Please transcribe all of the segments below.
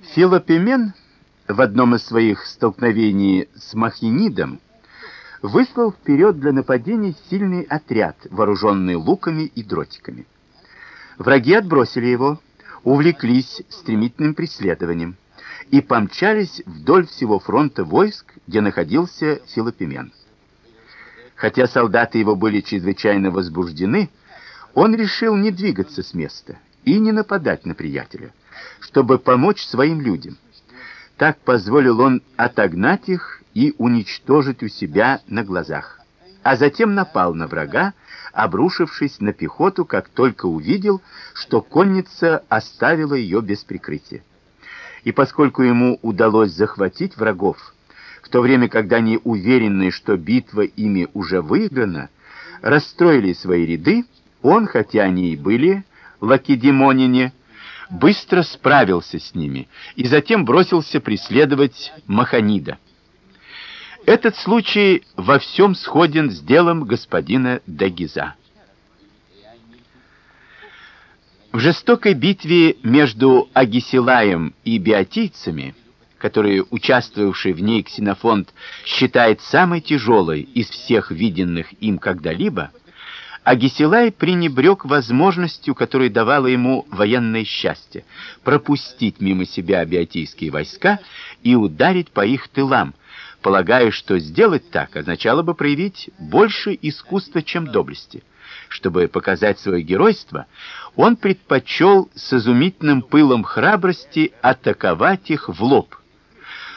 Филопемен в одном из своих столкновений с Махинидом выслал вперед для нападения сильный отряд, вооруженный луками и дротиками. Враги отбросили его, увлеклись стремительным преследованием и помчались вдоль всего фронта войск, где находился Филопемен. Хотя солдаты его были чрезвычайно возбуждены, он решил не двигаться с места и не нападать на приятеля, чтобы помочь своим людям. Так позволил он отогнать их и уничтожить у себя на глазах, а затем напал на врага, обрушившись на пехоту, как только увидел, что конница оставила ее без прикрытия. И поскольку ему удалось захватить врагов, в то время, когда они уверены, что битва ими уже выиграна, расстроили свои ряды, он, хотя они и были лакедемонине, быстро справился с ними и затем бросился преследовать Маханида. Этот случай во всем сходен с делом господина Дагиза. В жестокой битве между Агисилаем и биотийцами, которые участвовавший в ней Ксенофонт считает самой тяжелой из всех виденных им когда-либо, Агисилай пренебрег возможностью, которую давало ему военное счастье, пропустить мимо себя биотийские войска и ударить по их тылам, полагая, что сделать так означало бы проявить больше искусства, чем доблести. Чтобы показать свое геройство, он предпочел с изумительным пылом храбрости атаковать их в лоб.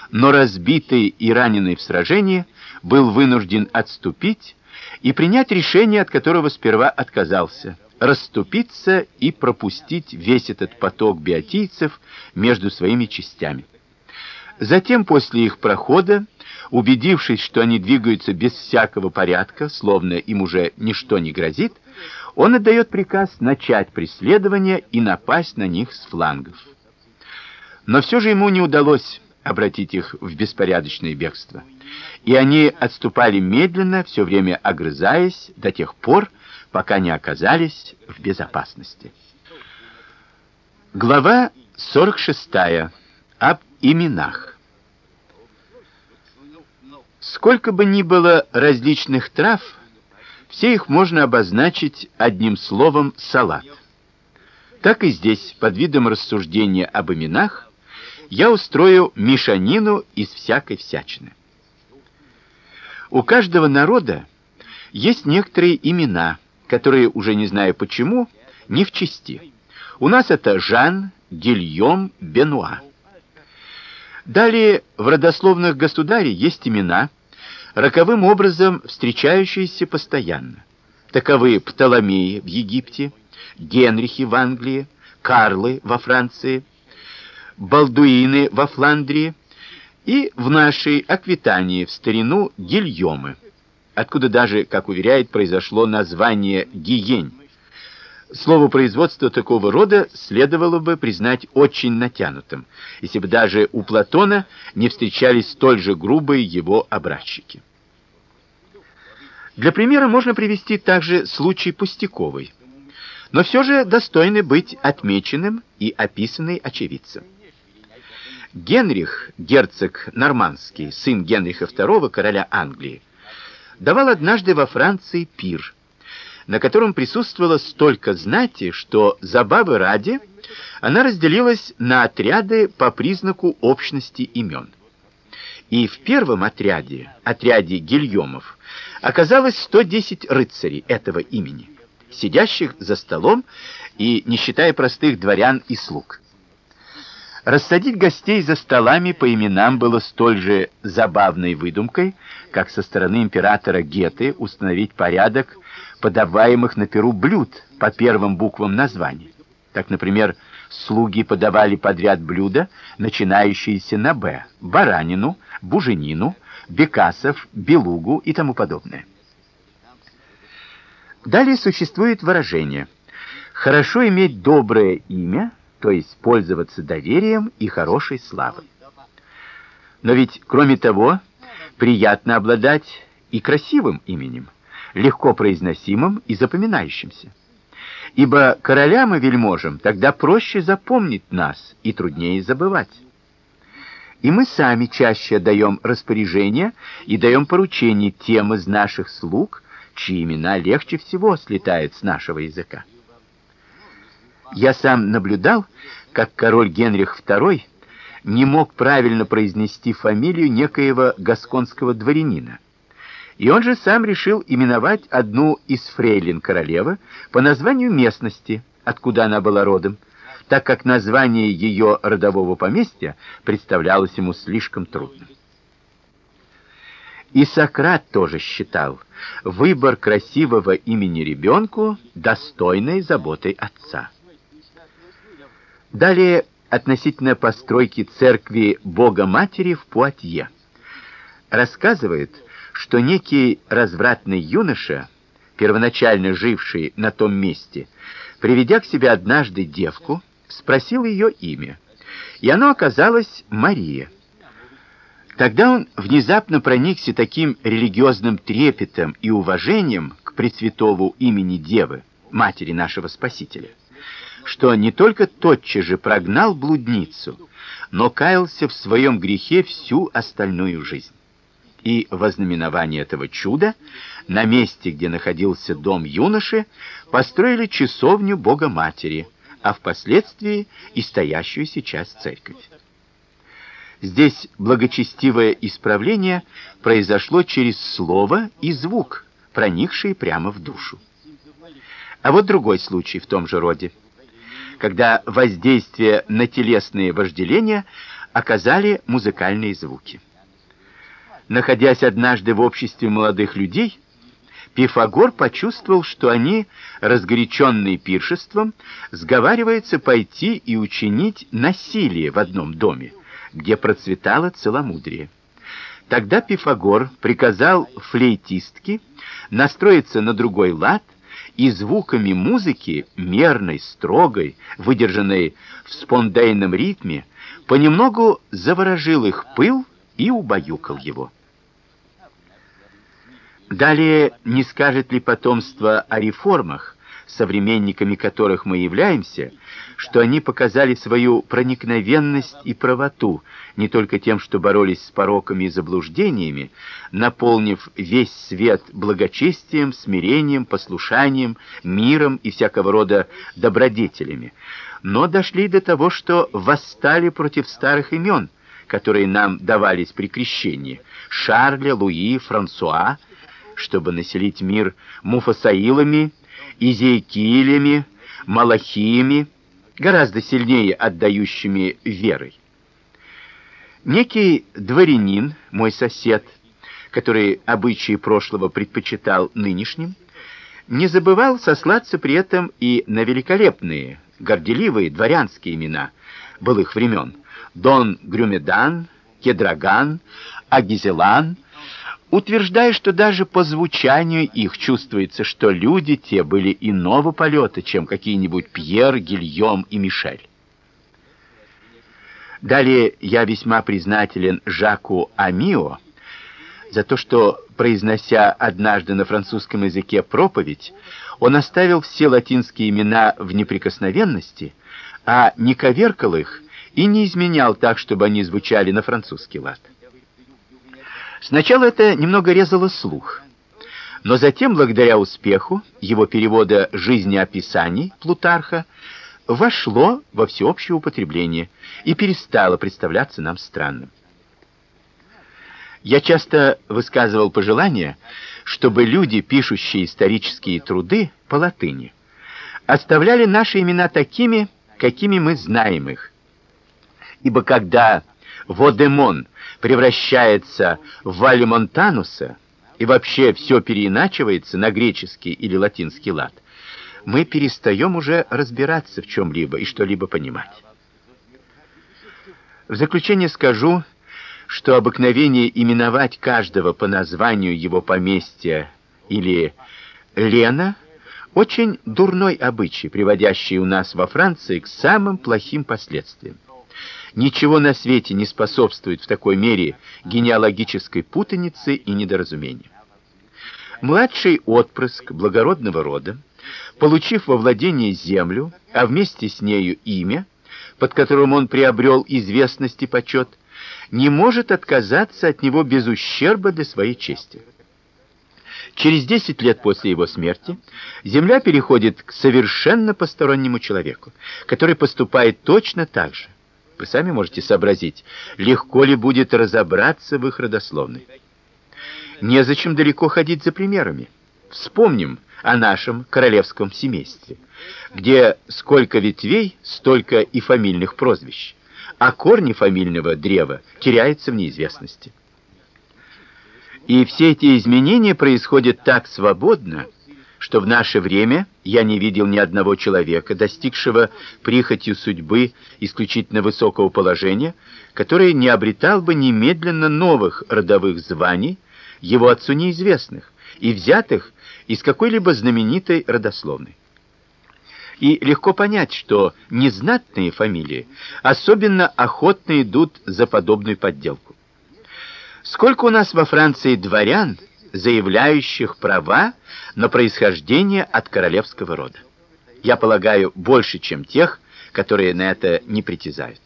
Но разбитый и раненый в сражении был вынужден отступить и принять решение, от которого сперва отказался расступиться и пропустить весь этот поток биотийцев между своими частями. Затем после их прохода Убедившись, что они двигаются без всякого порядка, словно им уже ничто не грозит, он отдает приказ начать преследование и напасть на них с флангов. Но все же ему не удалось обратить их в беспорядочное бегство. И они отступали медленно, все время огрызаясь до тех пор, пока не оказались в безопасности. Глава 46. Об именах. Сколько бы ни было различных трав, все их можно обозначить одним словом салат. Так и здесь, под видом рассуждения об именах, я устрою мешанину из всякой всячины. У каждого народа есть некоторые имена, которые уже не знаю почему, не в чести. У нас это Жан, Гильем, Бенуа. Далее в родословных государей есть имена, роковым образом встречающиеся постоянно. Таковы Птоломеи в Египте, Генрихи в Англии, Карлы во Франции, Балдуины во Фландрии и в нашей Аквитании в старину Гильомы, откуда даже, как уверяет, произошло название Гиень. Слово производство такого рода следовало бы признать очень натянутым, если бы даже у Платона не встречались столь же грубые его образчики. Для примера можно привести также случай пустяковый, но все же достойный быть отмеченным и описанный очевидцем. Генрих, герцог нормандский, сын Генриха II, короля Англии, давал однажды во Франции пир – на котором присутствовало столько знати, что забавы ради она разделилась на отряды по признаку общности имен. И в первом отряде, отряде Гильомов, оказалось 110 рыцарей этого имени, сидящих за столом и не считая простых дворян и слуг. Рассадить гостей за столами по именам было столь же забавной выдумкой, как со стороны императора Геты установить порядок подаваемых на перу блюд по первым буквам названий. Так, например, слуги подавали подряд блюда, начинающиеся на «Б» — баранину, буженину, бекасов, белугу и тому подобное. Далее существует выражение «хорошо иметь доброе имя», то есть пользоваться доверием и хорошей славой. Но ведь, кроме того, приятно обладать и красивым именем легко произносимым и запоминающимся. Ибо королям и вельможам тогда проще запомнить нас и труднее забывать. И мы сами чаще даем распоряжения и даем поручения тем из наших слуг, чьи имена легче всего слетают с нашего языка. Я сам наблюдал, как король Генрих II не мог правильно произнести фамилию некоего гасконского дворянина. И он же сам решил именовать одну из фрейлин королевы по названию местности, откуда она была родом, так как название ее родового поместья представлялось ему слишком трудным. И Сократ тоже считал выбор красивого имени ребенку достойной заботой отца. Далее относительно постройки церкви Бога Матери в Пуатье. Рассказывает, что некий развратный юноша, первоначально живший на том месте, приведя к себе однажды девку, спросил ее имя, и оно оказалось Мария. Тогда он внезапно проникся таким религиозным трепетом и уважением к пресвятому имени Девы, матери нашего Спасителя, что не только тотчас же прогнал блудницу, но каялся в своем грехе всю остальную жизнь и во знаменование этого чуда на месте, где находился дом юноши, построили часовню Бога Матери, а впоследствии и стоящую сейчас церковь. Здесь благочестивое исправление произошло через слово и звук, проникшие прямо в душу. А вот другой случай в том же роде, когда воздействие на телесные вожделения оказали музыкальные звуки находясь однажды в обществе молодых людей, Пифагор почувствовал, что они, разгоряченные пиршеством, сговариваются пойти и учинить насилие в одном доме, где процветало целомудрие. Тогда Пифагор приказал флейтистке настроиться на другой лад и звуками музыки, мерной, строгой, выдержанной в спондейном ритме, понемногу заворожил их пыл и убаюкал его. Далее, не скажет ли потомство о реформах, современниками которых мы являемся, что они показали свою проникновенность и правоту не только тем, что боролись с пороками и заблуждениями, наполнив весь свет благочестием, смирением, послушанием, миром и всякого рода добродетелями, но дошли до того, что восстали против старых имен, которые нам давались при крещении: Шарля, Луи, Франсуа, чтобы населить мир муфасаилами, изейкиилями, малахиями, гораздо сильнее отдающими верой. Некий дворянин, мой сосед, который обычаи прошлого предпочитал нынешним, не забывал сослаться при этом и на великолепные, горделивые дворянские имена былых времен: Дон Грюмедан, Кедраган, Агизелан, утверждая, что даже по звучанию их чувствуется, что люди те были иного полета, чем какие-нибудь Пьер, Гильем и Мишель. Далее я весьма признателен Жаку Амио за то, что, произнося однажды на французском языке проповедь, он оставил все латинские имена в неприкосновенности, а не коверкал их и не изменял так, чтобы они звучали на французский лад. Сначала это немного резало слух, но затем, благодаря успеху его перевода жизнеописаний Плутарха, вошло во всеобщее употребление и перестало представляться нам странным. Я часто высказывал пожелание, чтобы люди, пишущие исторические труды по латыни, оставляли наши имена такими, какими мы знаем их. Ибо когда Водемон превращается в Валимонтануса и вообще все переиначивается на греческий или латинский лад, мы перестаем уже разбираться в чем либо и что-либо понимать. В заключение скажу, что обыкновение именовать каждого по названию его поместья или Лена очень дурной обычай, приводящий у нас во Франции к самым плохим последствиям. Ничего на свете не способствует в такой мере генеалогической путанице и недоразумению. Младший отпрыск благородного рода получив во владение землю, а вместе с нею имя, под которым он приобрел известность и почет, не может отказаться от него без ущерба для своей чести. Через 10 лет после его смерти земля переходит к совершенно постороннему человеку, который поступает точно так же. Вы сами можете сообразить, легко ли будет разобраться в их родословной. Незачем далеко ходить за примерами. Вспомним о нашем королевском семействе, где сколько ветвей, столько и фамильных прозвищ, а корни фамильного древа теряются в неизвестности. И все эти изменения происходят так свободно, что в наше время я не видел ни одного человека, достигшего прихотью судьбы исключительно высокого положения, который не обретал бы немедленно новых родовых званий, его отцу неизвестных, и взятых из какой-либо знаменитой родословной. И легко понять, что незнатные фамилии особенно охотно идут за подобную подделку. Сколько у нас во Франции дворян, заявляющих права на происхождение от королевского рода? Я полагаю, больше, чем тех, которые на это не притязают.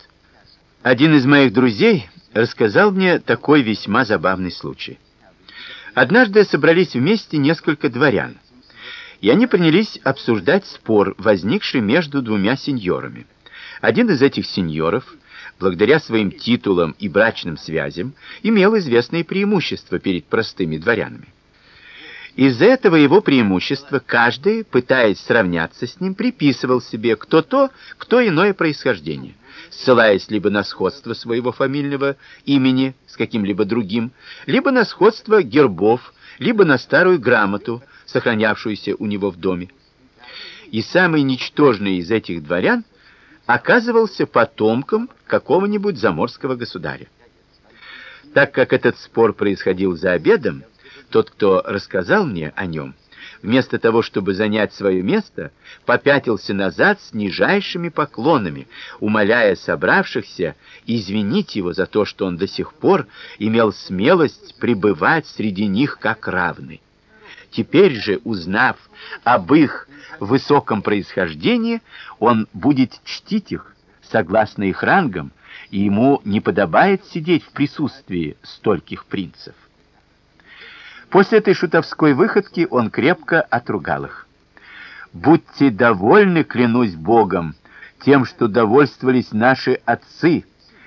Один из моих друзей рассказал мне такой весьма забавный случай. Однажды собрались вместе несколько дворян, и они принялись обсуждать спор, возникший между двумя сеньорами. Один из этих сеньоров, благодаря своим титулам и брачным связям, имел известные преимущества перед простыми дворянами. Из-за этого его преимущества каждый, пытаясь сравняться с ним, приписывал себе кто то, кто иное происхождение ссылаясь либо на сходство своего фамильного имени с каким-либо другим, либо на сходство гербов, либо на старую грамоту, сохранявшуюся у него в доме. И самый ничтожный из этих дворян оказывался потомком какого-нибудь заморского государя. Так как этот спор происходил за обедом, тот, кто рассказал мне о нем, вместо того, чтобы занять свое место, попятился назад с нижайшими поклонами, умоляя собравшихся извинить его за то, что он до сих пор имел смелость пребывать среди них как равный. Теперь же, узнав об их высоком происхождении, он будет чтить их согласно их рангам, и ему не подобает сидеть в присутствии стольких принцев. После этой шутовской выходки он крепко отругал их. Будьте довольны, клянусь Богом, тем, что довольствовались наши отцы,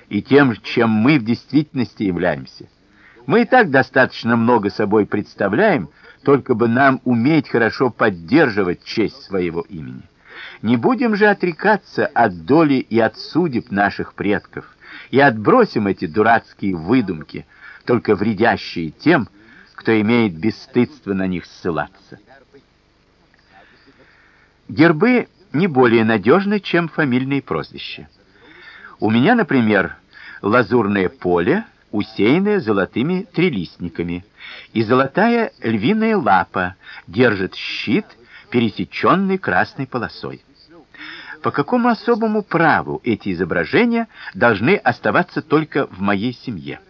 и тем, чем мы в действительности являемся. Мы и так достаточно много собой представляем, только бы нам уметь хорошо поддерживать честь своего имени. Не будем же отрекаться от доли и от судеб наших предков, и отбросим эти дурацкие выдумки, только вредящие тем, кто имеет бесстыдство на них ссылаться. Гербы не более надежны, чем фамильные прозвища. У меня, например, лазурное поле, усеянное золотыми трилистниками, и золотая львиная лапа держит щит, пересеченный красной полосой. По какому особому праву эти изображения должны оставаться только в моей семье?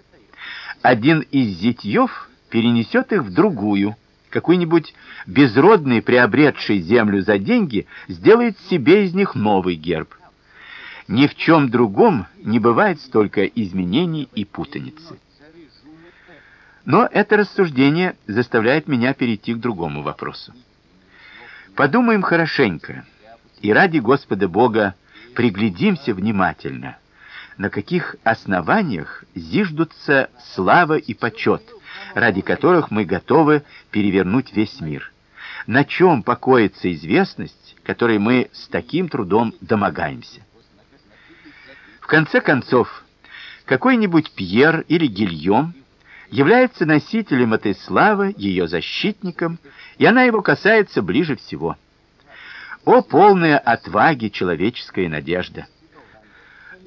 Один из зятьев перенесет их в другую. Какой-нибудь безродный, приобретший землю за деньги, сделает себе из них новый герб. Ни в чем другом не бывает столько изменений и путаницы. Но это рассуждение заставляет меня перейти к другому вопросу. Подумаем хорошенько и ради Господа Бога приглядимся внимательно, на каких основаниях зиждутся слава и почет – ради которых мы готовы перевернуть весь мир. На чем покоится известность, которой мы с таким трудом домогаемся? В конце концов, какой-нибудь Пьер или Гильем является носителем этой славы, ее защитником, и она его касается ближе всего. О полная отваги человеческая надежда!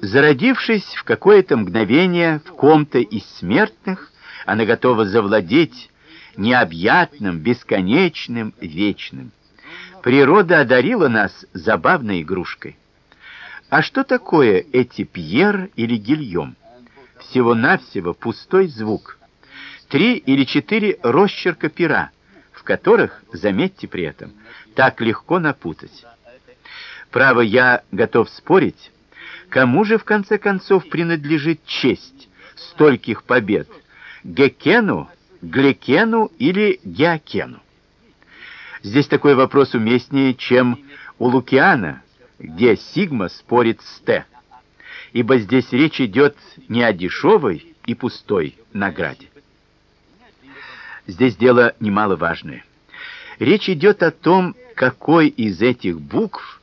Зародившись в какое-то мгновение в ком-то из смертных, она готова завладеть необъятным, бесконечным, вечным. Природа одарила нас забавной игрушкой. А что такое эти Пьер или Гильем? Всего-навсего пустой звук. Три или четыре росчерка пера, в которых, заметьте при этом, так легко напутать. Право, я готов спорить, кому же в конце концов принадлежит честь стольких побед: Гекену, Глекену или Геокену? Здесь такой вопрос уместнее, чем у Лукиана, где сигма спорит с Т. Ибо здесь речь идет не о дешевой и пустой награде. Здесь дело немаловажное. Речь идет о том, какой из этих букв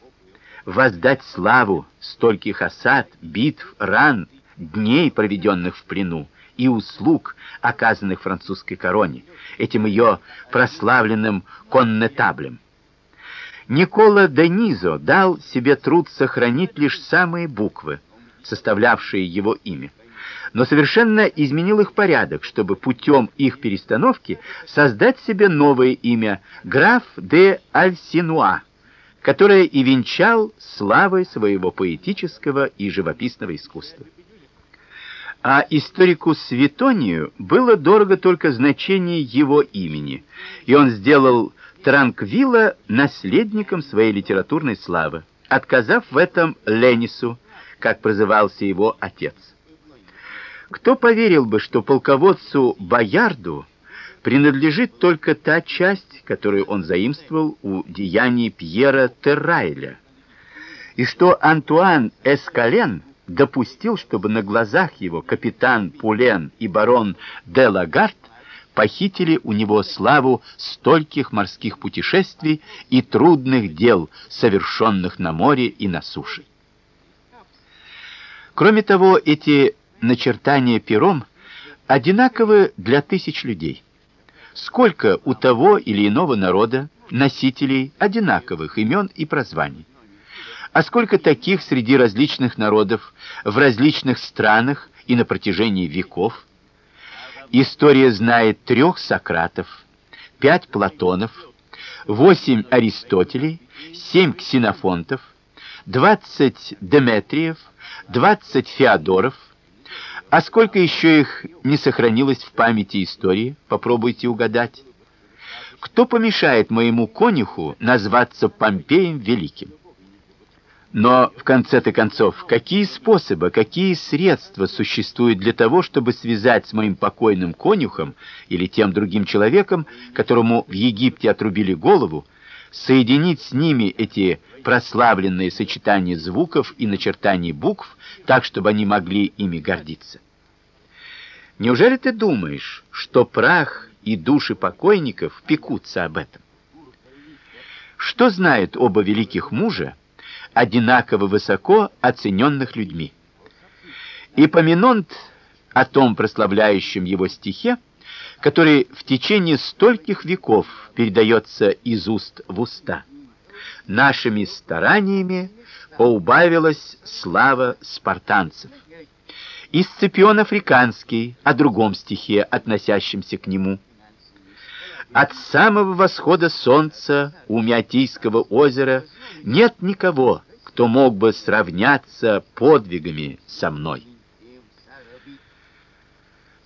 воздать славу стольких осад, битв, ран, дней, проведенных в плену, и услуг, оказанных французской короне, этим ее прославленным коннетаблем. Никола Денизо дал себе труд сохранить лишь самые буквы, составлявшие его имя, но совершенно изменил их порядок, чтобы путем их перестановки создать себе новое имя граф де Альсинуа, которое и венчал славой своего поэтического и живописного искусства. А историку Светонию было дорого только значение его имени, и он сделал Транквила наследником своей литературной славы, отказав в этом Ленису, как прозывался его отец. Кто поверил бы, что полководцу Боярду принадлежит только та часть, которую он заимствовал у деяний Пьера Террайля, и что Антуан Эскален допустил, чтобы на глазах его капитан Пулен и барон де похитили у него славу стольких морских путешествий и трудных дел, совершенных на море и на суше. Кроме того, эти начертания пером одинаковы для тысяч людей. Сколько у того или иного народа носителей одинаковых имен и прозваний? А сколько таких среди различных народов в различных странах и на протяжении веков? История знает трех Сократов, пять Платонов, восемь Аристотелей, семь Ксенофонтов, двадцать Деметриев, двадцать Феодоров. А сколько еще их не сохранилось в памяти истории? Попробуйте угадать. Кто помешает моему конюху назваться Помпеем Великим? Но в конце-то концов, какие способы, какие средства существуют для того, чтобы связать с моим покойным конюхом или тем другим человеком, которому в Египте отрубили голову, соединить с ними эти прославленные сочетания звуков и начертаний букв, так чтобы они могли ими гордиться? Неужели ты думаешь, что прах и души покойников пекутся об этом? Что знают оба великих мужа одинаково высоко оцененных людьми. И поминонт о том прославляющем его стихе, который в течение стольких веков передается из уст в уста. Нашими стараниями поубавилась слава спартанцев. И Сципион Африканский о другом стихе, относящемся к нему. От самого восхода солнца у Миотийского озера нет никого, кто мог бы сравняться подвигами со мной.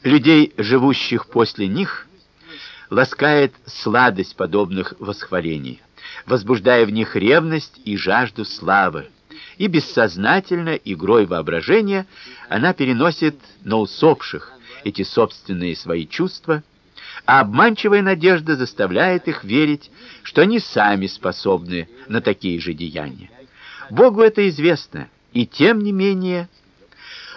Людей, живущих после них, ласкает сладость подобных восхвалений, возбуждая в них ревность и жажду славы. И бессознательно игрой воображения она переносит на усопших эти собственные свои чувства а обманчивая надежда заставляет их верить, что они сами способны на такие же деяния. Богу это известно, и тем не менее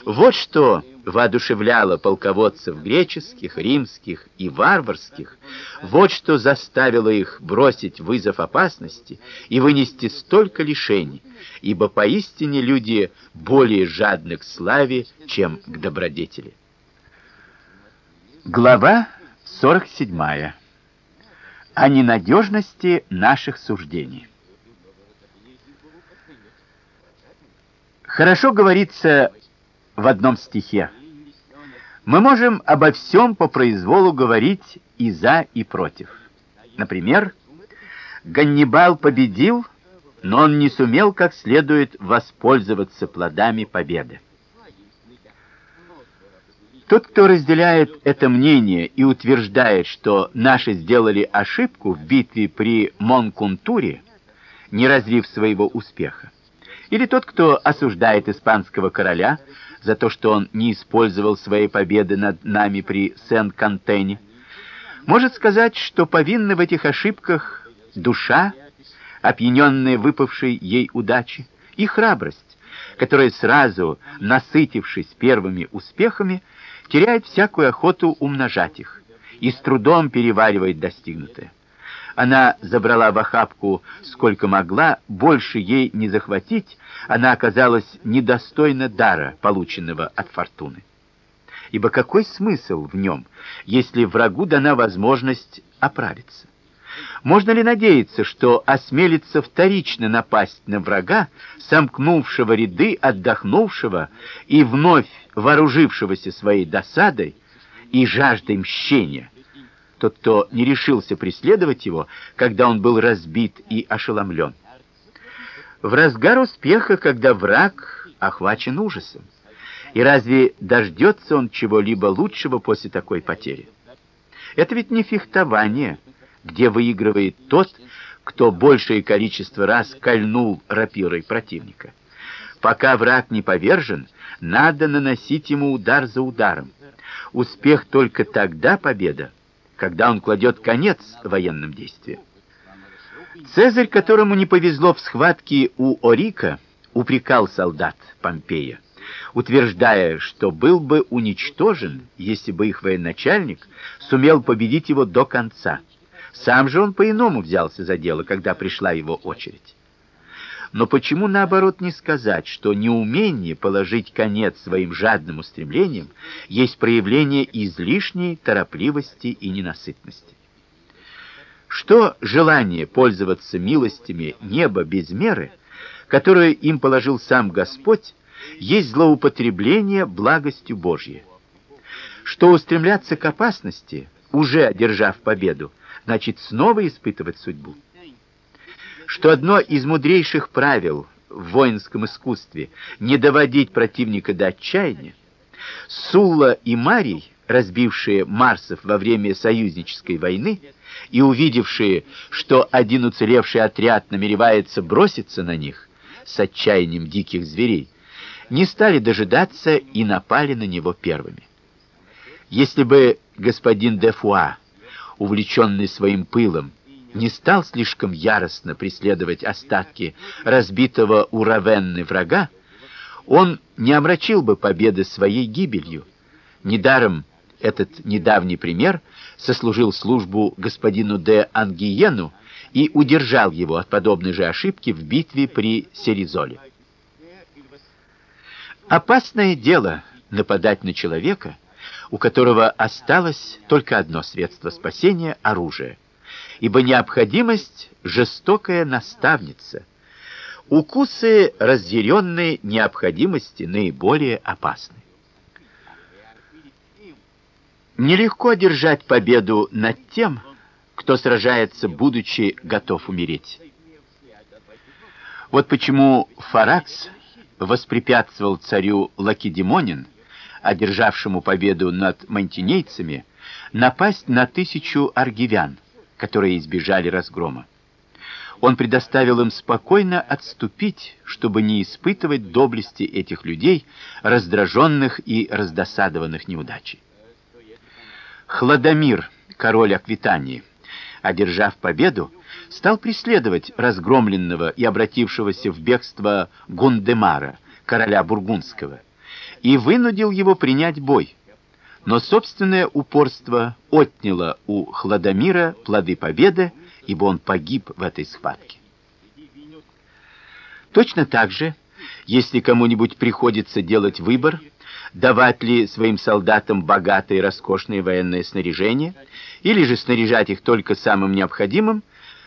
вот что воодушевляло полководцев греческих, римских и варварских, вот что заставило их бросить вызов опасности и вынести столько лишений, ибо поистине люди более жадны к славе, чем к добродетели. Глава 47. О ненадежности наших суждений. Хорошо говорится в одном стихе. Мы можем обо всем по произволу говорить и за, и против. Например, Ганнибал победил, но он не сумел как следует воспользоваться плодами победы. Тот, кто разделяет это мнение и утверждает, что наши сделали ошибку в битве при Монкунтуре, не развив своего успеха, или тот, кто осуждает испанского короля за то, что он не использовал своей победы над нами при Сен-Кантене, может сказать, что повинны в этих ошибках душа, опьяненная выпавшей ей удачи, и храбрость, которая сразу, насытившись первыми успехами, теряет всякую охоту умножать их и с трудом переваривает достигнутое. Она забрала в охапку сколько могла, больше ей не захватить, она оказалась недостойна дара, полученного от фортуны. Ибо какой смысл в нем, если врагу дана возможность оправиться? Можно ли надеяться, что осмелится вторично напасть на врага, сомкнувшего ряды, отдохнувшего и вновь вооружившегося своей досадой и жаждой мщения? Тот, кто не решился преследовать его, когда он был разбит и ошеломлен. В разгар успеха, когда враг охвачен ужасом. И разве дождется он чего-либо лучшего после такой потери? Это ведь не фехтование, где выигрывает тот, кто большее количество раз кольнул рапирой противника. Пока враг не повержен, надо наносить ему удар за ударом. Успех только тогда победа, когда он кладет конец военным действиям. Цезарь, которому не повезло в схватке у Орика, упрекал солдат Помпея, утверждая, что был бы уничтожен, если бы их военачальник сумел победить его до конца. Сам же он по-иному взялся за дело, когда пришла его очередь. Но почему наоборот не сказать, что неумение положить конец своим жадным устремлениям есть проявление излишней торопливости и ненасытности? Что желание пользоваться милостями неба без меры, которое им положил сам Господь, есть злоупотребление благостью Божьей. Что устремляться к опасности, уже одержав победу, значит снова испытывать судьбу. Что одно из мудрейших правил в воинском искусстве не доводить противника до отчаяния. Сулла и Марий, разбившие марсов во время союзнической войны и увидевшие, что один уцелевший отряд намеревается броситься на них с отчаянием диких зверей, не стали дожидаться и напали на него первыми. Если бы господин де Фуа увлеченный своим пылом, не стал слишком яростно преследовать остатки разбитого у Равенны врага, он не омрачил бы победы своей гибелью. Недаром этот недавний пример сослужил службу господину де Ангиену и удержал его от подобной же ошибки в битве при Серизоле. Опасное дело нападать на человека, у которого осталось только одно средство спасения оружие. Ибо необходимость жестокая наставница. Укусы разъяренной необходимости наиболее опасны. Нелегко одержать победу над тем, кто сражается, будучи готов умереть. Вот почему Фаракс воспрепятствовал царю Лакедемонин одержавшему победу над мантинейцами, напасть на тысячу аргивян, которые избежали разгрома. Он предоставил им спокойно отступить, чтобы не испытывать доблести этих людей, раздраженных и раздосадованных неудачей. Хладомир, король Аквитании, одержав победу, стал преследовать разгромленного и обратившегося в бегство Гундемара, короля бургундского и вынудил его принять бой. Но собственное упорство отняло у Хладомира плоды победы, ибо он погиб в этой схватке. Точно так же, если кому-нибудь приходится делать выбор, давать ли своим солдатам богатое и роскошное военное снаряжение, или же снаряжать их только самым необходимым,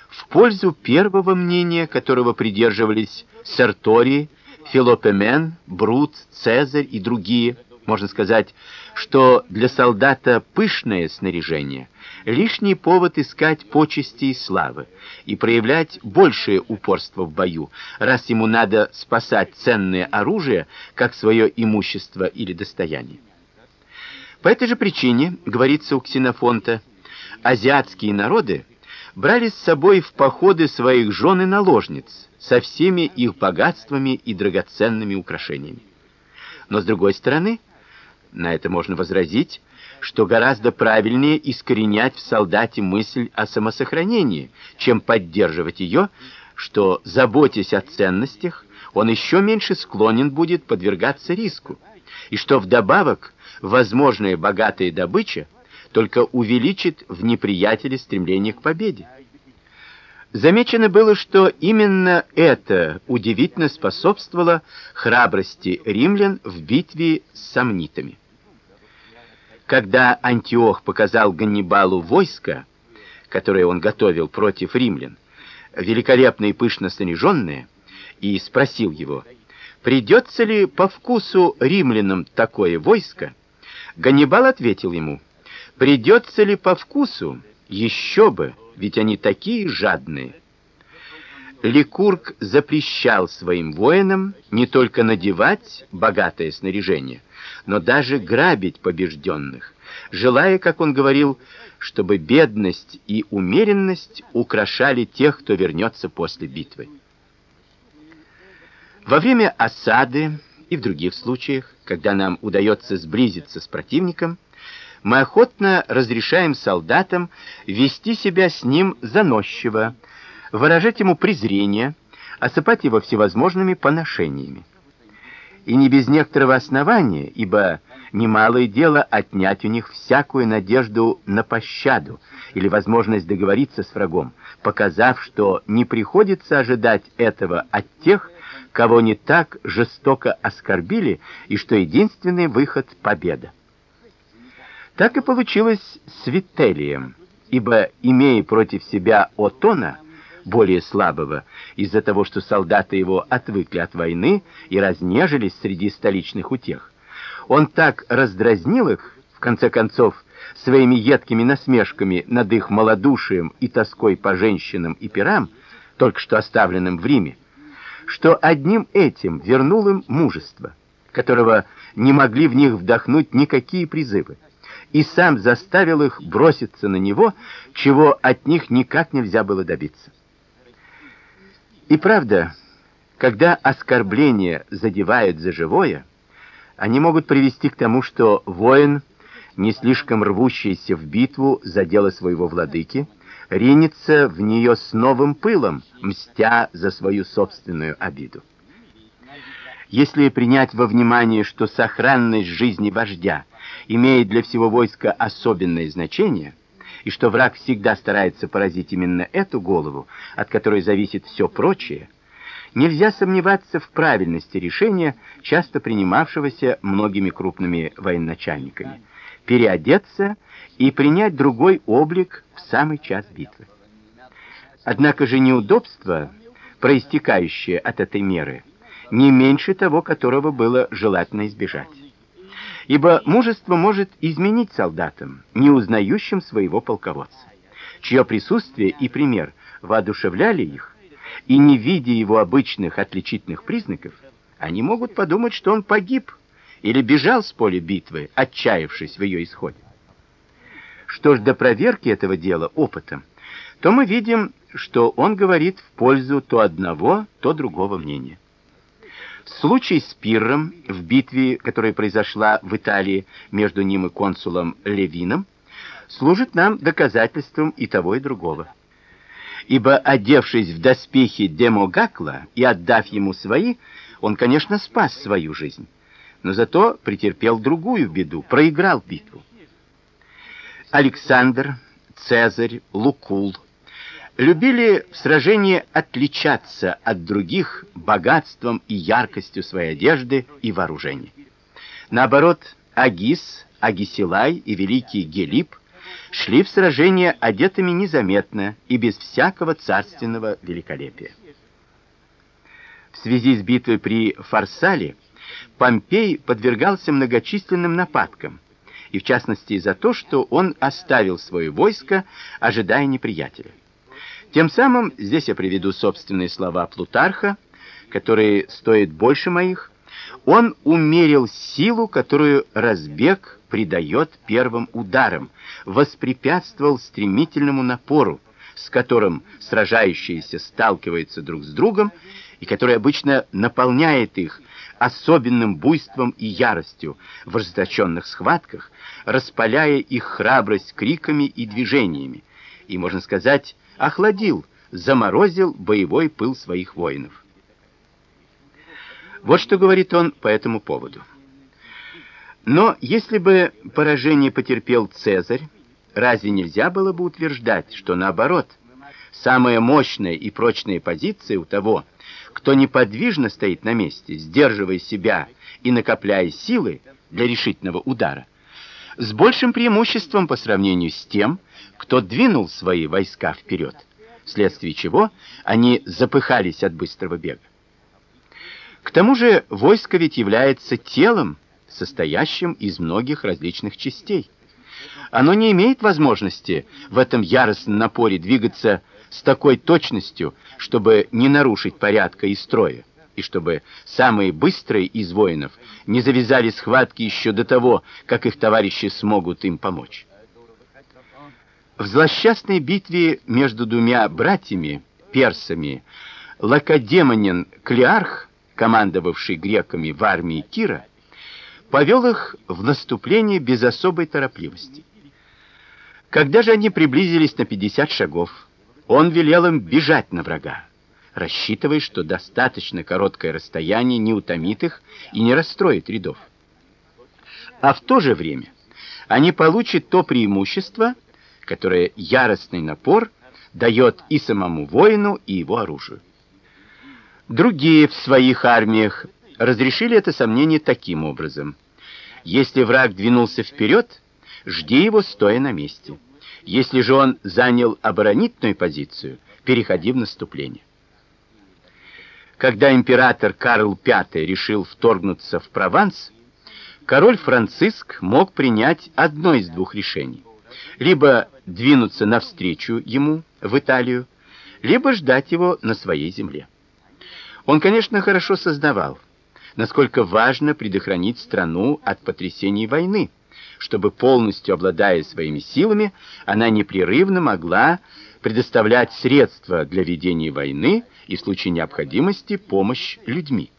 в пользу первого мнения, которого придерживались Сарторий Филопемен, Брут, Цезарь и другие, можно сказать, что для солдата пышное снаряжение лишний повод искать почести и славы и проявлять большее упорство в бою, раз ему надо спасать ценное оружие как свое имущество или достояние. По этой же причине, говорится у Ксенофонта, азиатские народы брали с собой в походы своих жен и наложниц со всеми их богатствами и драгоценными украшениями. Но с другой стороны, на это можно возразить, что гораздо правильнее искоренять в солдате мысль о самосохранении, чем поддерживать ее, что, заботясь о ценностях, он еще меньше склонен будет подвергаться риску, и что вдобавок возможная богатая добыча только увеличит в неприятеле стремление к победе. Замечено было, что именно это удивительно способствовало храбрости римлян в битве с сомнитами. Когда Антиох показал Ганнибалу войско, которое он готовил против римлян, великолепно и пышно снаряженное, и спросил его: "Придется ли по вкусу римлянам такое войско?" Ганнибал ответил ему: "Придется ли по вкусу? Еще бы, ведь они такие жадные". Ликург запрещал своим воинам не только надевать богатое снаряжение, но даже грабить побежденных, желая, как он говорил, чтобы бедность и умеренность украшали тех, кто вернется после битвы. Во время осады и в других случаях, когда нам удается сблизиться с противником, мы охотно разрешаем солдатам вести себя с ним заносчиво, выражать ему презрение, осыпать его всевозможными поношениями и не без некоторого основания, ибо немалое дело отнять у них всякую надежду на пощаду или возможность договориться с врагом, показав, что не приходится ожидать этого от тех, кого не так жестоко оскорбили, и что единственный выход победа. Так и получилось с Вителием, ибо имея против себя Отона, более слабого, из-за того, что солдаты его отвыкли от войны и разнежились среди столичных утех. Он так раздразнил их, в конце концов, своими едкими насмешками над их малодушием и тоской по женщинам и пирам, только что оставленным в Риме, что одним этим вернул им мужество, которого не могли в них вдохнуть никакие призывы, и сам заставил их броситься на него, чего от них никак нельзя было добиться. И правда, когда оскорбления задевают за живое, они могут привести к тому, что воин, не слишком рвущийся в битву за дело своего владыки, ринется в нее с новым пылом, мстя за свою собственную обиду. Если принять во внимание, что сохранность жизни вождя имеет для всего войска особенное значение, и что враг всегда старается поразить именно эту голову, от которой зависит все прочее, нельзя сомневаться в правильности решения, часто принимавшегося многими крупными военачальниками, переодеться и принять другой облик в самый час битвы. Однако же неудобство, проистекающее от этой меры, не меньше того, которого было желательно избежать ибо мужество может изменить солдатам, не узнающим своего полководца, чье присутствие и пример воодушевляли их, и не видя его обычных отличительных признаков, они могут подумать, что он погиб или бежал с поля битвы, отчаявшись в ее исходе. Что ж до проверки этого дела опытом, то мы видим, что он говорит в пользу то одного, то другого мнения. Случай с Пирром в битве, которая произошла в Италии между ним и консулом Левином, служит нам доказательством и того, и другого. Ибо, одевшись в доспехи Демогакла и отдав ему свои, он, конечно, спас свою жизнь, но зато претерпел другую беду, проиграл битву. Александр, Цезарь, Лукул – любили в сражении отличаться от других богатством и яркостью своей одежды и вооружения. Наоборот, Агис, Агисилай и великий Гелип шли в сражение одетыми незаметно и без всякого царственного великолепия. В связи с битвой при Фарсале Помпей подвергался многочисленным нападкам, и в частности за то, что он оставил свое войско, ожидая неприятеля. Тем самым здесь я приведу собственные слова Плутарха, которые стоят больше моих. Он умерил силу, которую разбег придает первым ударам, воспрепятствовал стремительному напору, с которым сражающиеся сталкиваются друг с другом и который обычно наполняет их особенным буйством и яростью в ожесточенных схватках, распаляя их храбрость криками и движениями, и, можно сказать, охладил, заморозил боевой пыл своих воинов. Вот что говорит он по этому поводу. Но если бы поражение потерпел Цезарь, разве нельзя было бы утверждать, что наоборот, самая мощная и прочная позиция у того, кто неподвижно стоит на месте, сдерживая себя и накопляя силы для решительного удара, с большим преимуществом по сравнению с тем, кто двинул свои войска вперед, вследствие чего они запыхались от быстрого бега. К тому же войско ведь является телом, состоящим из многих различных частей. Оно не имеет возможности в этом яростном напоре двигаться с такой точностью, чтобы не нарушить порядка и строя, и чтобы самые быстрые из воинов не завязали схватки еще до того, как их товарищи смогут им помочь. В злосчастной битве между двумя братьями, персами, Лакодемонин Клеарх, командовавший греками в армии Кира, повел их в наступление без особой торопливости. Когда же они приблизились на 50 шагов, он велел им бежать на врага, рассчитывая, что достаточно короткое расстояние не утомит их и не расстроит рядов. А в то же время они получат то преимущество, которое яростный напор дает и самому воину, и его оружию. Другие в своих армиях разрешили это сомнение таким образом: если враг двинулся вперед, жди его стоя на месте. Если же он занял оборонительную позицию, переходи в наступление. Когда император Карл V решил вторгнуться в Прованс, король Франциск мог принять одно из двух решений: либо двинуться навстречу ему в Италию, либо ждать его на своей земле. Он, конечно, хорошо сознавал, насколько важно предохранить страну от потрясений войны чтобы полностью обладая своими силами, она непрерывно могла предоставлять средства для ведения войны и в случае необходимости помощь людьми.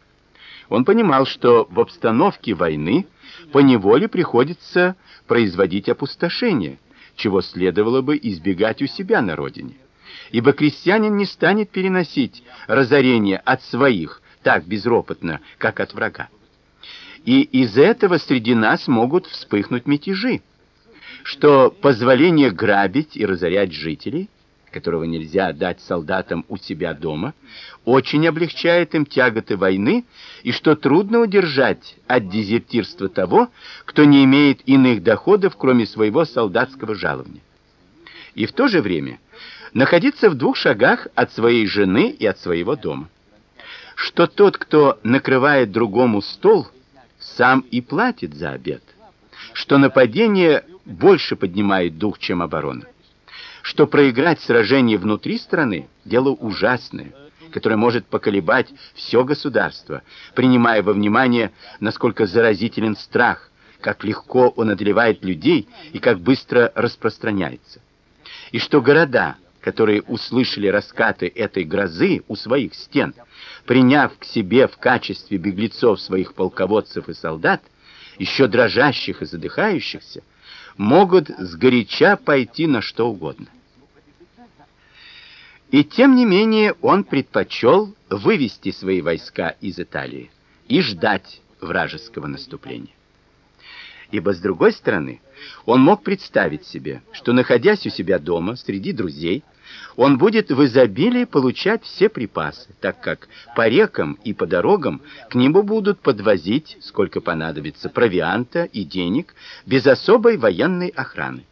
Он понимал, что в обстановке войны по неволе приходится производить опустошение, чего следовало бы избегать у себя на родине. Ибо крестьянин не станет переносить разорение от своих так безропотно, как от врага и из этого среди нас могут вспыхнуть мятежи, что позволение грабить и разорять жителей, которого нельзя дать солдатам у себя дома, очень облегчает им тяготы войны, и что трудно удержать от дезертирства того, кто не имеет иных доходов, кроме своего солдатского жалования. И в то же время находиться в двух шагах от своей жены и от своего дома. Что тот, кто накрывает другому стол, сам и платит за обед. Что нападение больше поднимает дух, чем оборона. Что проиграть сражение внутри страны дело ужасное, которое может поколебать все государство, принимая во внимание, насколько заразителен страх, как легко он одолевает людей и как быстро распространяется. И что города, которые услышали раскаты этой грозы у своих стен, приняв к себе в качестве беглецов своих полководцев и солдат, еще дрожащих и задыхающихся, могут сгоряча пойти на что угодно. И тем не менее он предпочел вывести свои войска из Италии и ждать вражеского наступления. Ибо с другой стороны, он мог представить себе, что находясь у себя дома среди друзей, он будет в изобилии получать все припасы, так как по рекам и по дорогам к нему будут подвозить, сколько понадобится, провианта и денег без особой военной охраны.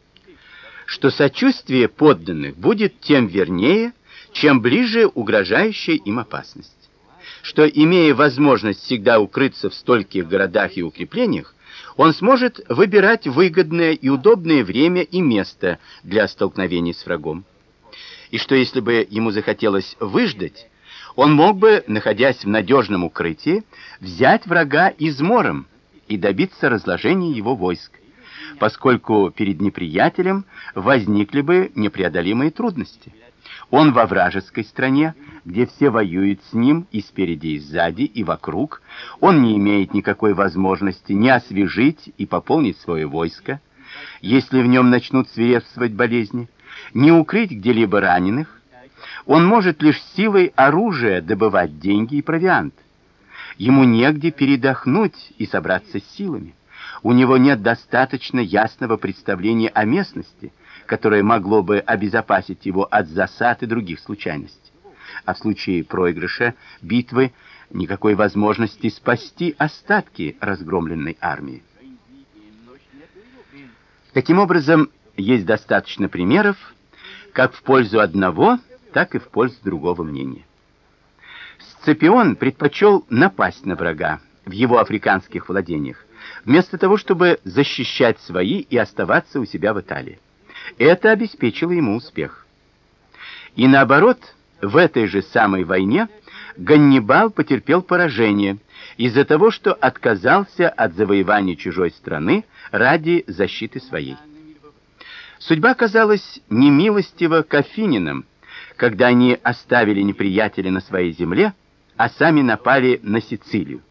Что сочувствие подданных будет тем вернее, чем ближе угрожающая им опасность. Что имея возможность всегда укрыться в стольких городах и укреплениях, он сможет выбирать выгодное и удобное время и место для столкновений с врагом и что если бы ему захотелось выждать, он мог бы, находясь в надежном укрытии, взять врага измором и добиться разложения его войск, поскольку перед неприятелем возникли бы непреодолимые трудности. Он во вражеской стране, где все воюют с ним и спереди, и сзади, и вокруг. Он не имеет никакой возможности ни освежить и пополнить свое войско, если в нем начнут свирепствовать болезни, ни укрыть где-либо раненых. Он может лишь силой оружия добывать деньги и провиант. Ему негде передохнуть и собраться с силами. У него нет достаточно ясного представления о местности, которое могло бы обезопасить его от засад и других случайностей. А в случае проигрыша битвы никакой возможности спасти остатки разгромленной армии. Таким образом, есть достаточно примеров, как в пользу одного, так и в пользу другого мнения. Сципион предпочел напасть на врага в его африканских владениях, вместо того, чтобы защищать свои и оставаться у себя в Италии. Это обеспечило ему успех. И наоборот, в этой же самой войне Ганнибал потерпел поражение из-за того, что отказался от завоевания чужой страны ради защиты своей. Судьба казалась немилостива к афининам, когда они оставили неприятеля на своей земле, а сами напали на Сицилию.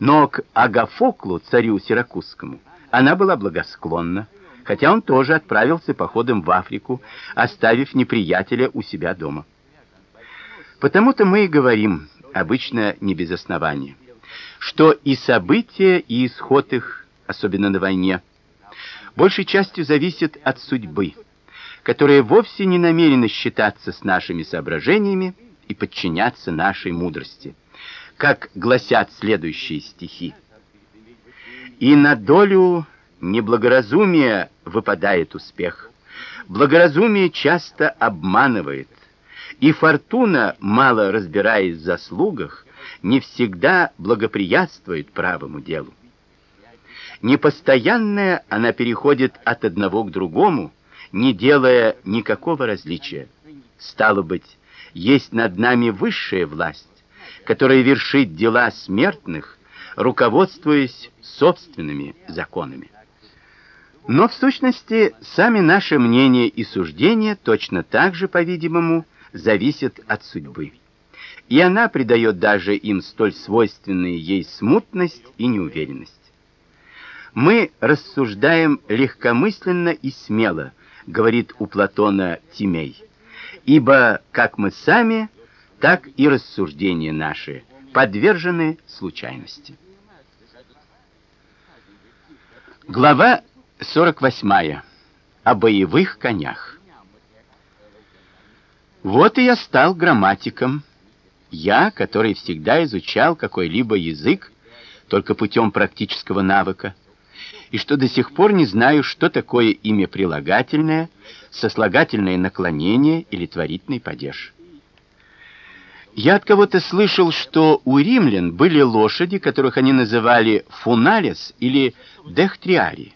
Но к Агафоклу, царю сиракузскому, она была благосклонна, хотя он тоже отправился походом в Африку, оставив неприятеля у себя дома. Потому-то мы и говорим, обычно не без основания, что и события, и исход их, особенно на войне, большей частью зависят от судьбы, которая вовсе не намерена считаться с нашими соображениями и подчиняться нашей мудрости, как гласят следующие стихи. И на долю неблагоразумия выпадает успех. Благоразумие часто обманывает, и фортуна, мало разбираясь в заслугах, не всегда благоприятствует правому делу. Непостоянная она переходит от одного к другому, не делая никакого различия. Стало быть, есть над нами высшая власть, которая вершит дела смертных, руководствуясь собственными законами. Но в сущности сами наши мнения и суждения точно так же, по-видимому, зависят от судьбы. И она придает даже им столь свойственные ей смутность и неуверенность. Мы рассуждаем легкомысленно и смело, говорит у Платона Тимей. Ибо как мы сами, так и рассуждения наши подвержены случайности. Глава 48. О боевых конях. Вот и я стал грамматиком. Я, который всегда изучал какой-либо язык только путем практического навыка, и что до сих пор не знаю, что такое имя прилагательное, сослагательное наклонение или творительный падеж. Я от кого-то слышал, что у римлян были лошади, которых они называли фуналес или дехтриари.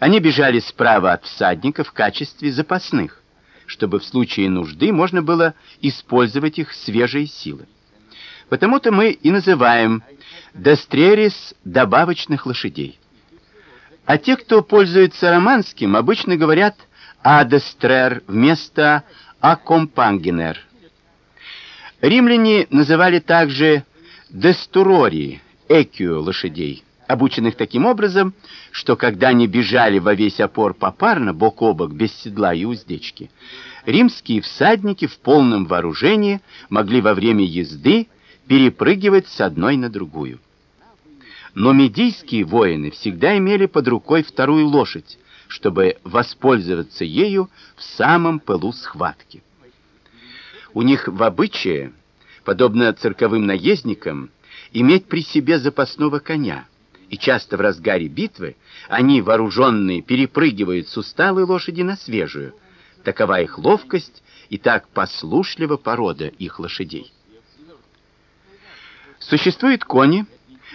Они бежали справа от всадника в качестве запасных, чтобы в случае нужды можно было использовать их свежие силы. Потому-то мы и называем дестрерис добавочных лошадей. А те, кто пользуется романским, обычно говорят адестрер вместо аккомпангенер. Римляне называли также дестурори, экио лошадей, обученных таким образом, что когда они бежали во весь опор попарно, бок о бок, без седла и уздечки, римские всадники в полном вооружении могли во время езды перепрыгивать с одной на другую. Но медийские воины всегда имели под рукой вторую лошадь, чтобы воспользоваться ею в самом пылу схватки. У них в обычае, подобно цирковым наездникам, иметь при себе запасного коня, и часто в разгаре битвы они, вооруженные, перепрыгивают с усталой лошади на свежую. Такова их ловкость и так послушлива порода их лошадей. Существуют кони,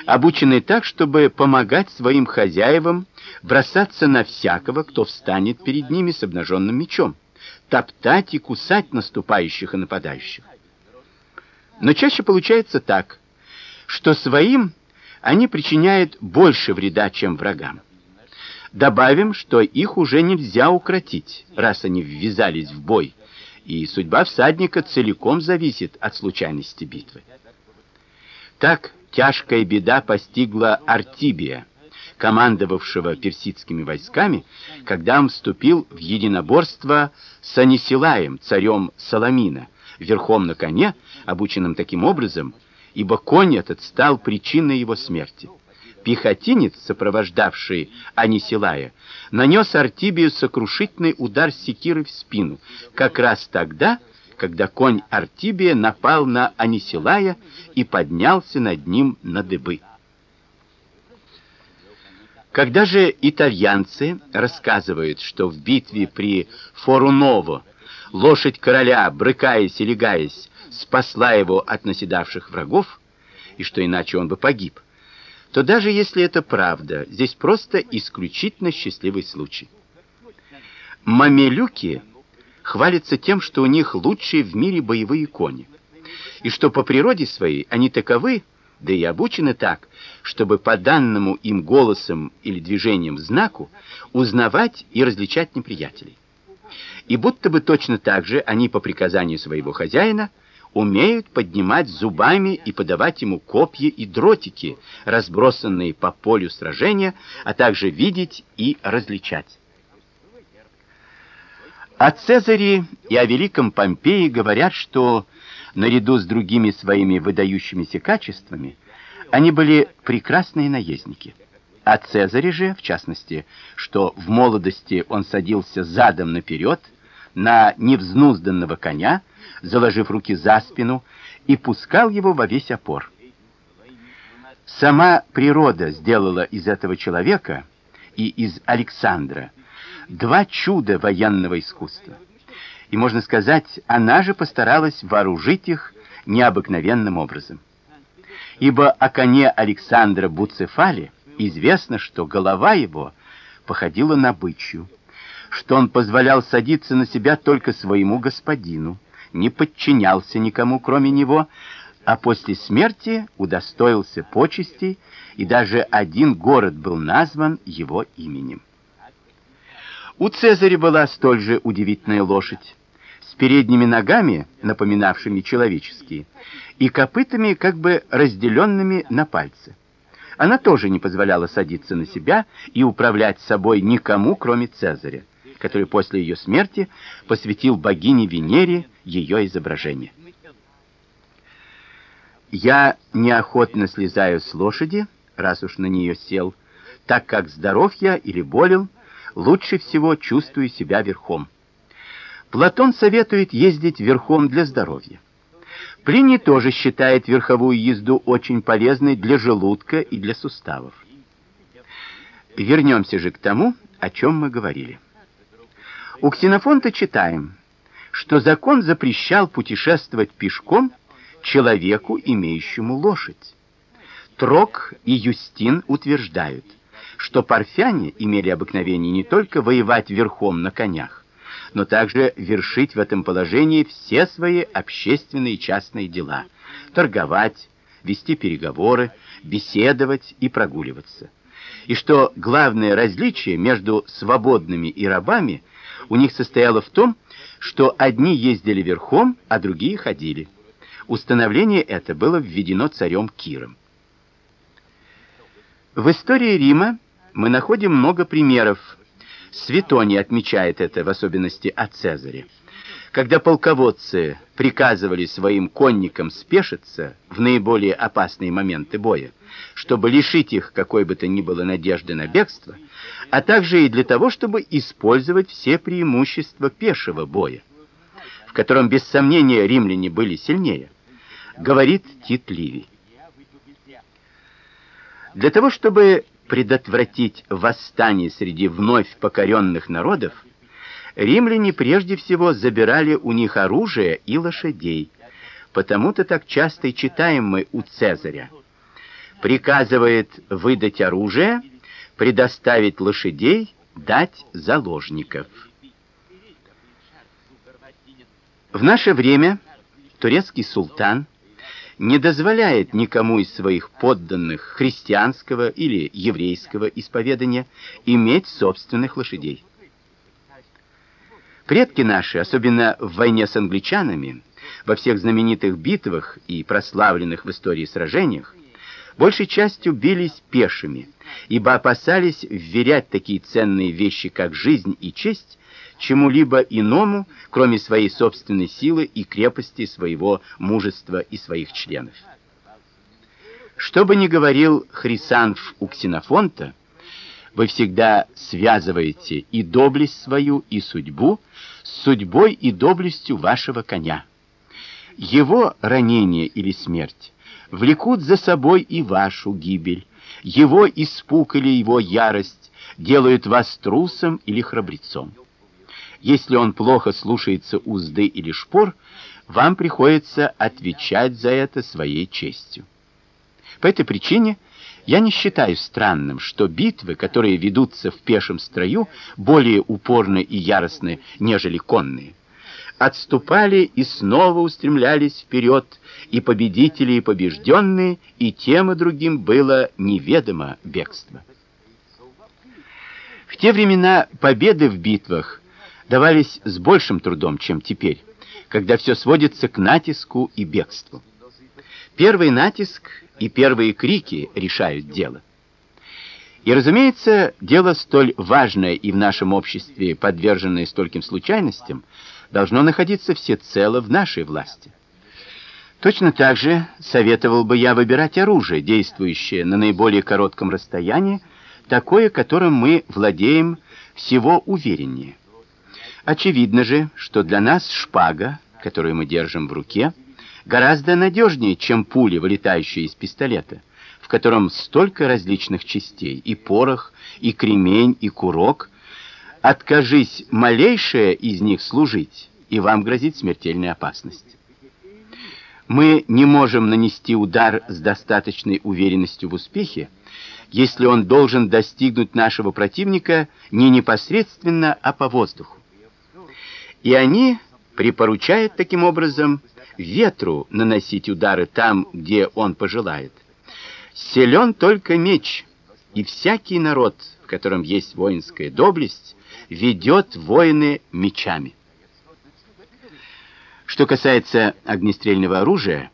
обученные так, чтобы помогать своим хозяевам бросаться на всякого, кто встанет перед ними с обнаженным мечом, топтать и кусать наступающих и нападающих. Но чаще получается так, что своим они причиняют больше вреда, чем врагам. Добавим, что их уже нельзя укротить, раз они ввязались в бой, и судьба всадника целиком зависит от случайности битвы. Так тяжкая беда постигла Артибия, командовавшего персидскими войсками, когда он вступил в единоборство с Анисилаем, царем Саламина, верхом на коне, обученным таким образом, ибо конь этот стал причиной его смерти. Пехотинец, сопровождавший Анисилая, нанес Артибию сокрушительный удар секирой в спину, как раз тогда, когда конь Артибия напал на Анисилая и поднялся над ним на дыбы. Когда же итальянцы рассказывают, что в битве при Форуново лошадь короля, брыкаясь и легаясь, спасла его от наседавших врагов, и что иначе он бы погиб, то даже если это правда, здесь просто исключительно счастливый случай. Мамелюки хвалятся тем, что у них лучшие в мире боевые кони, и что по природе своей они таковы, да и обучены так, чтобы по данному им голосом или движениям знаку узнавать и различать неприятелей. И будто бы точно так же они по приказанию своего хозяина умеют поднимать зубами и подавать ему копья и дротики, разбросанные по полю сражения, а также видеть и различать. О Цезаре и о великом Помпее говорят, что наряду с другими своими выдающимися качествами они были прекрасные наездники. О Цезаре же, в частности, что в молодости он садился задом наперед на невзнузданного коня, заложив руки за спину, и пускал его во весь опор. Сама природа сделала из этого человека и из Александра два чуда военного искусства. И можно сказать, она же постаралась вооружить их необыкновенным образом. Ибо о коне Александра Буцефале известно, что голова его походила на бычью, что он позволял садиться на себя только своему господину, не подчинялся никому, кроме него, а после смерти удостоился почестей, и даже один город был назван его именем. У Цезаря была столь же удивительная лошадь, с передними ногами, напоминавшими человеческие, и копытами, как бы разделенными на пальцы. Она тоже не позволяла садиться на себя и управлять собой никому, кроме Цезаря который после ее смерти посвятил богине Венере ее изображение. Я неохотно слезаю с лошади, раз уж на нее сел, так как здоров я или болен, лучше всего чувствую себя верхом. Платон советует ездить верхом для здоровья. Плиний тоже считает верховую езду очень полезной для желудка и для суставов. Вернемся же к тому, о чем мы говорили. У Ксенофонта читаем, что закон запрещал путешествовать пешком человеку, имеющему лошадь. Трок и Юстин утверждают, что парфяне имели обыкновение не только воевать верхом на конях, но также вершить в этом положении все свои общественные и частные дела: торговать, вести переговоры, беседовать и прогуливаться. И что главное различие между свободными и рабами – у них состояло в том, что одни ездили верхом, а другие ходили. Установление это было введено царем Киром. В истории Рима мы находим много примеров. Светоний отмечает это в особенности о Цезаре когда полководцы приказывали своим конникам спешиться в наиболее опасные моменты боя, чтобы лишить их какой бы то ни было надежды на бегство, а также и для того, чтобы использовать все преимущества пешего боя, в котором без сомнения римляне были сильнее, говорит Тит Ливий. Для того, чтобы предотвратить восстание среди вновь покоренных народов, Римляне прежде всего забирали у них оружие и лошадей. Потому-то так часто и читаем мы у Цезаря. Приказывает выдать оружие, предоставить лошадей, дать заложников. В наше время турецкий султан не дозволяет никому из своих подданных христианского или еврейского исповедания иметь собственных лошадей. Предки наши, особенно в войне с англичанами, во всех знаменитых битвах и прославленных в истории сражениях, большей частью бились пешими, ибо опасались вверять такие ценные вещи, как жизнь и честь, чему-либо иному, кроме своей собственной силы и крепости своего мужества и своих членов. Что бы ни говорил Хрисанф у Ксенофонта, вы всегда связываете и доблесть свою, и судьбу с судьбой и доблестью вашего коня. Его ранение или смерть влекут за собой и вашу гибель. Его испуг или его ярость делают вас трусом или храбрецом. Если он плохо слушается узды или шпор, вам приходится отвечать за это своей честью. По этой причине я не считаю странным, что битвы, которые ведутся в пешем строю, более упорны и яростны, нежели конные. Отступали и снова устремлялись вперед, и победители, и побежденные, и тем и другим было неведомо бегство. В те времена победы в битвах давались с большим трудом, чем теперь, когда все сводится к натиску и бегству. Первый натиск и первые крики решают дело. И, разумеется, дело столь важное и в нашем обществе, подверженное стольким случайностям, должно находиться всецело в нашей власти. Точно так же советовал бы я выбирать оружие, действующее на наиболее коротком расстоянии, такое, которым мы владеем всего увереннее. Очевидно же, что для нас шпага, которую мы держим в руке, гораздо надежнее, чем пуля, вылетающая из пистолета, в котором столько различных частей, и порох, и кремень, и курок. Откажись малейшее из них служить, и вам грозит смертельная опасность. Мы не можем нанести удар с достаточной уверенностью в успехе, если он должен достигнуть нашего противника не непосредственно, а по воздуху. И они припоручают таким образом ветру наносить удары там, где он пожелает. Силен только меч, и всякий народ, в котором есть воинская доблесть, ведет войны мечами. Что касается огнестрельного оружия,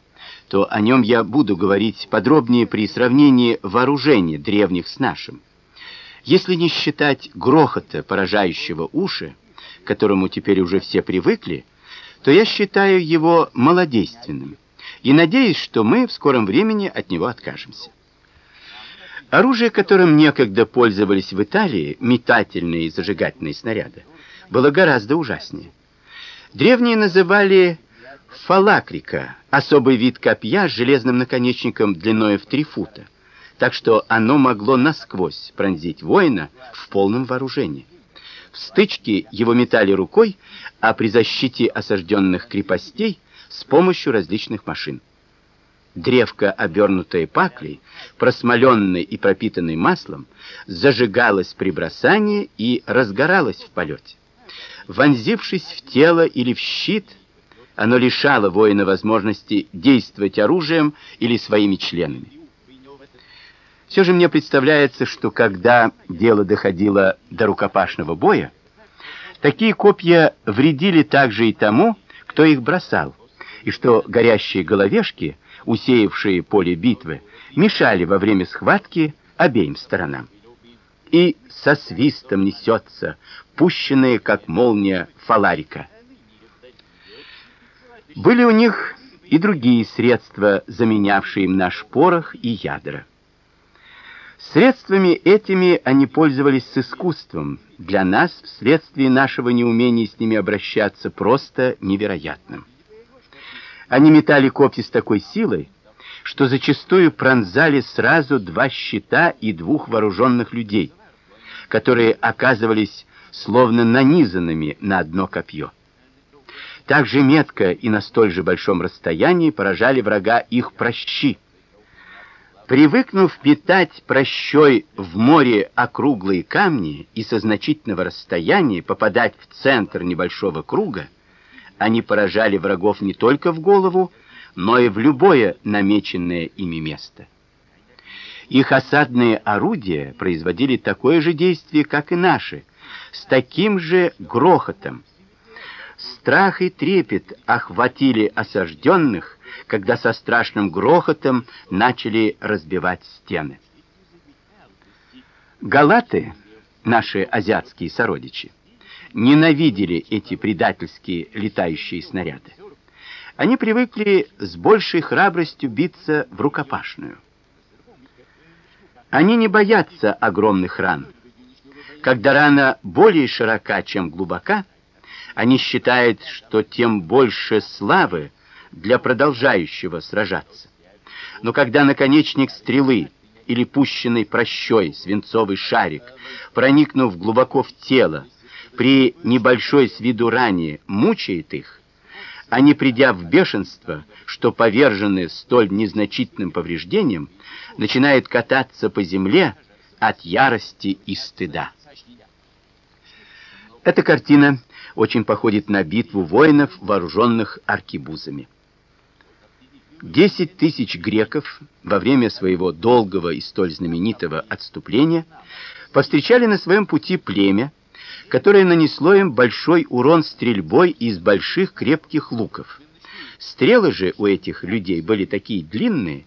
то о нем я буду говорить подробнее при сравнении вооружения древних с нашим. Если не считать грохота, поражающего уши, которому теперь уже все привыкли, то я считаю его малодейственным и надеюсь, что мы в скором времени от него откажемся. Оружие, которым некогда пользовались в Италии, метательные и зажигательные снаряды, было гораздо ужаснее. Древние называли фалакрика, особый вид копья с железным наконечником длиной в 3 фута, так что оно могло насквозь пронзить воина в полном вооружении. В стычке его метали рукой, а при защите осажденных крепостей с помощью различных машин. Древко, обернутое паклей, просмоленное и пропитанное маслом, зажигалось при бросании и разгоралось в полете. Вонзившись в тело или в щит, оно лишало воина возможности действовать оружием или своими членами. Все же мне представляется, что когда дело доходило до рукопашного боя, такие копья вредили также и тому, кто их бросал, и что горящие головешки, усеявшие поле битвы, мешали во время схватки обеим сторонам. И со свистом несется, пущенная как молния фаларика. Были у них и другие средства, заменявшие им наш порох и ядра. Средствами этими они пользовались с искусством, для нас вследствие нашего неумения с ними обращаться просто невероятным. Они метали копья с такой силой, что зачастую пронзали сразу два щита и двух вооруженных людей, которые оказывались словно нанизанными на одно копье. Так же метко и на столь же большом расстоянии поражали врага их прощи, Привыкнув питать прощой в море округлые камни и со значительного расстояния попадать в центр небольшого круга, они поражали врагов не только в голову, но и в любое намеченное ими место. Их осадные орудия производили такое же действие, как и наши, с таким же грохотом. Страх и трепет охватили осажденных, когда со страшным грохотом начали разбивать стены. Галаты, наши азиатские сородичи, ненавидели эти предательские летающие снаряды. Они привыкли с большей храбростью биться в рукопашную. Они не боятся огромных ран. Когда рана более широка, чем глубока, они считают, что тем больше славы для продолжающего сражаться. Но когда наконечник стрелы или пущенный прощой свинцовый шарик, проникнув глубоко в тело, при небольшой с виду ране мучает их, они, придя в бешенство, что повержены столь незначительным повреждением, начинают кататься по земле от ярости и стыда. Эта картина очень походит на битву воинов, вооруженных аркебузами. Десять тысяч греков во время своего долгого и столь знаменитого отступления повстречали на своем пути племя, которое нанесло им большой урон стрельбой из больших крепких луков. Стрелы же у этих людей были такие длинные,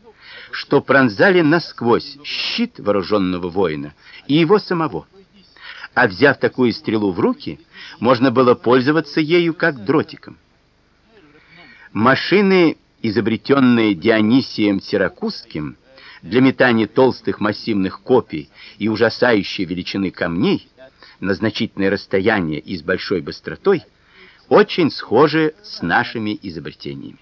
что пронзали насквозь щит вооруженного воина и его самого. А взяв такую стрелу в руки, можно было пользоваться ею как дротиком. Машины, изобретенные Дионисием Сиракузским для метания толстых массивных копий и ужасающей величины камней, на значительное расстояние и с большой быстротой очень схожи с нашими изобретениями.